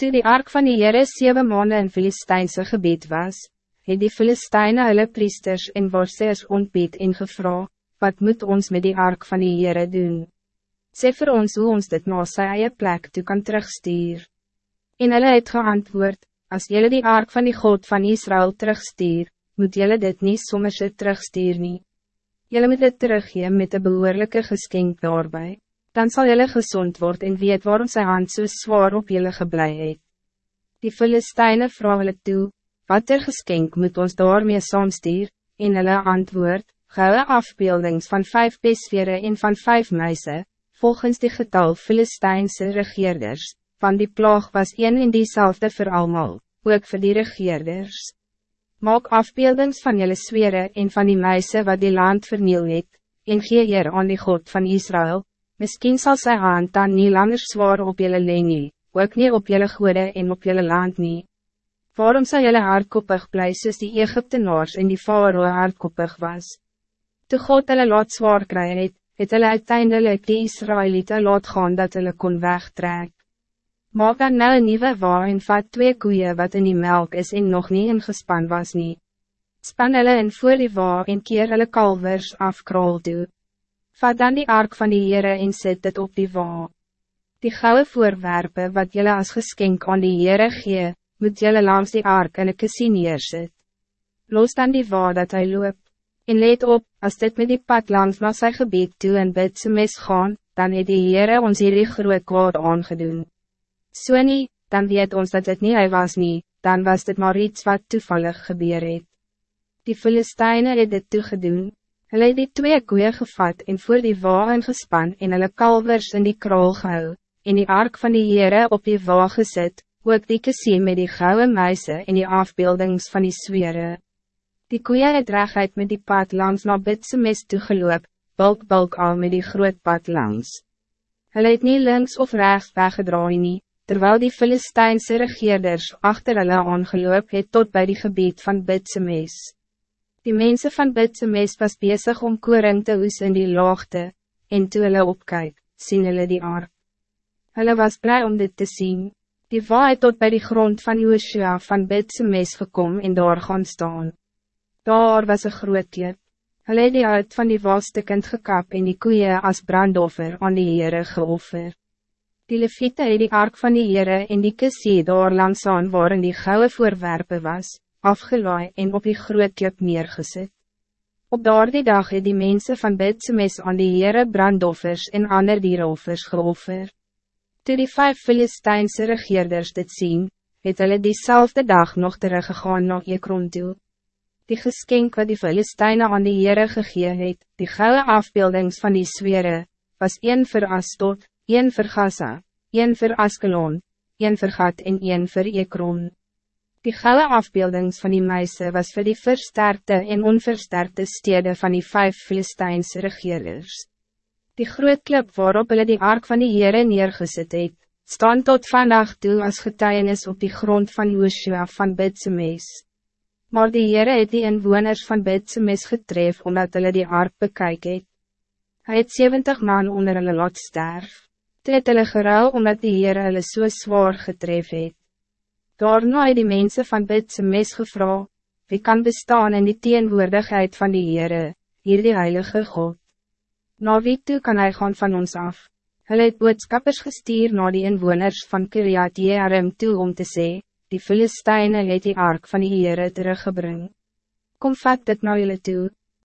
Toen die ark van die Heere zeven maanden in Filistijnse gebied was, het die Filistijnen hulle priesters en worsters ontbied en gevra, wat moet ons met die ark van die Heere doen? Sê vir ons hoe ons dit na sy eie plek toe kan terugstuur. En hulle het geantwoord, als jullie die ark van die God van Israël terugstuur, moet jullie dit niet sommer so terugstuur nie. Jullie moet dit teruggeven met een behoorlijke geskenk daarbij. Dan zal jullie gezond worden en weet waarom zijn hand zo so zwaar op jullie geblei het. Die Filistijnen vrouwelijk toe, wat er geskenk moet ons daarmee saamstuur, en hulle antwoord, gouden afbeeldings van vijf besveren en van vijf muizen, volgens die getal Filistijnse regeerders, van die plaag was een en diezelfde voor allemaal, ook voor die regeerders. Maak afbeeldings van jullie swere en van die meise wat die land verniel het, en gee hier aan die God van Israël, Misschien zal sy hand dan niet langer zwaar op jullie leen nie, ook niet op jullie goede en op jullie land nie. Waarom zal jullie hardkoppig blij soos die Egyptenaars en die Faroe hardkoppig was? Toe God hulle laat zwaar kry het, het hulle uiteindelik die Israëlieten laat gaan dat hulle kon wegtrek. Maak dan nou een nieuwe waar en vat twee koeien wat in die melk is en nog niet ingespan was nie. Span hulle in voor die waar en keer hulle kalvers afkrol toe. Vat dan die ark van die Heere en zet het op die wa. Die gouden voorwerpen wat jullie als geschenk aan die Heere gee, moet jullie langs die ark in een kassie neerzet. Los dan die wa dat hij loop. En let op, als dit met die pad langs na sy gebied toe en bid ze mis gaan, dan het die Heere ons hierdie groot kwaad aangedoen. So nie, dan weet ons dat het niet hij was nie, dan was dit maar iets wat toevallig gebeur het. Die Filistijnen het dit toegedoen, Hulle het die twee koeien gevat en voor die wagen gespan en hulle kalvers in die kraal gehou, en die ark van die Heere op die wagen gezet, ook die kassie met die gouden muise en die afbeeldings van die swere. Die koeien het reguit met die pad langs na bitse mes toegeloop, bulk bulk al met die groot pad langs. Hulle het nie links of rechts weggedraai nie, terwijl die Filistijnse regeerders achter hulle aangeloop het tot bij die gebied van bitse mes. Die mensen van Bitsemes was bezig om koring te oes in die laagte, en toe hulle opkyk, sien hulle die ark. Hulle was blij om dit te zien. Die waai tot bij die grond van Joshua van Bitsemes gekom en daar gaan staan. Daar was een groot kip. Hulle het die uit van die walstukkend gekap en die koeien als brandoffer aan die Heere geoffer. Die leviete het die ark van die Heere en die kissie daar langs aan waarin die gouden voorwerpen was, afgelaai en op die groot klip neergezet. Op daardie dag het die mensen van Bidsemes aan die Heere brandoffers en ander dieroffers geoffer. Toe die vijf Filistijnse regeerders dit zien, het hulle diezelfde dag nog teruggegaan na Ekron toe. Die geskenk wat die Filistijnen aan die Heere gegee het, die gouden afbeeldings van die swere, was een voor Astot, een voor Gaza, een voor Askelon, een voor Gat en een voor Ekron. Die gouden afbeeldings van die meise was voor die versterkte en onversterkte steden van die vijf Filistijnse regeerders. Die groot klip waarop hulle die ark van die Heere neergezet het, staan tot vandaag toe als getuienis op die grond van Joshua van Bidsemes. Maar die Heere het die inwoners van Bidsemes getref omdat hulle die ark bekyk het. Hy het 70 man onder hulle laat sterf. Toe het hulle geruil omdat die Heere hulle so zwaar getref het. Daarna het die mensen van Bidse mes gevra, wie kan bestaan in die teenwoordigheid van die Heere, hier die Heilige God. Na wie toe kan hij gaan van ons af? Hulle het boodskappers gestuur na die inwoners van Kiriat Jearim toe om te sê, die Filistijnen het die ark van die Heere teruggebring. Kom vat dit na julle toe.